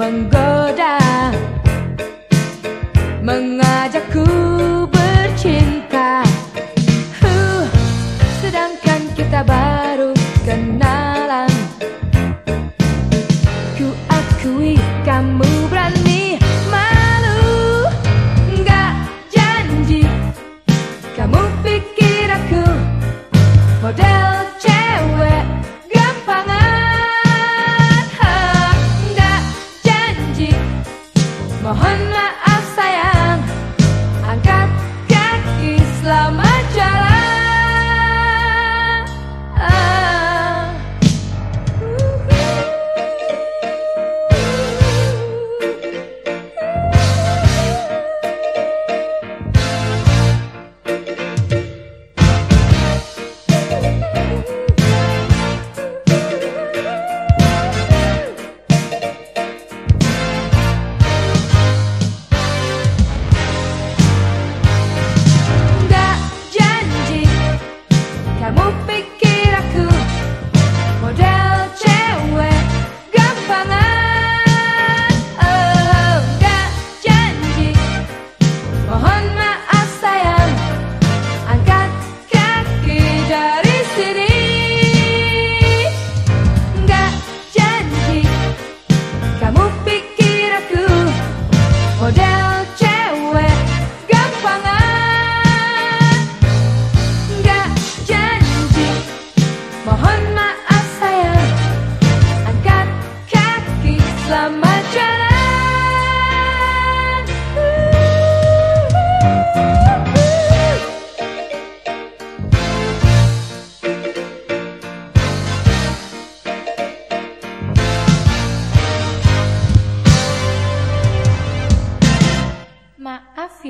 menggoda mengajakku bercinta. Huh, sedangkan kita baru kenalan. Ku akui kamu berani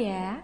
ya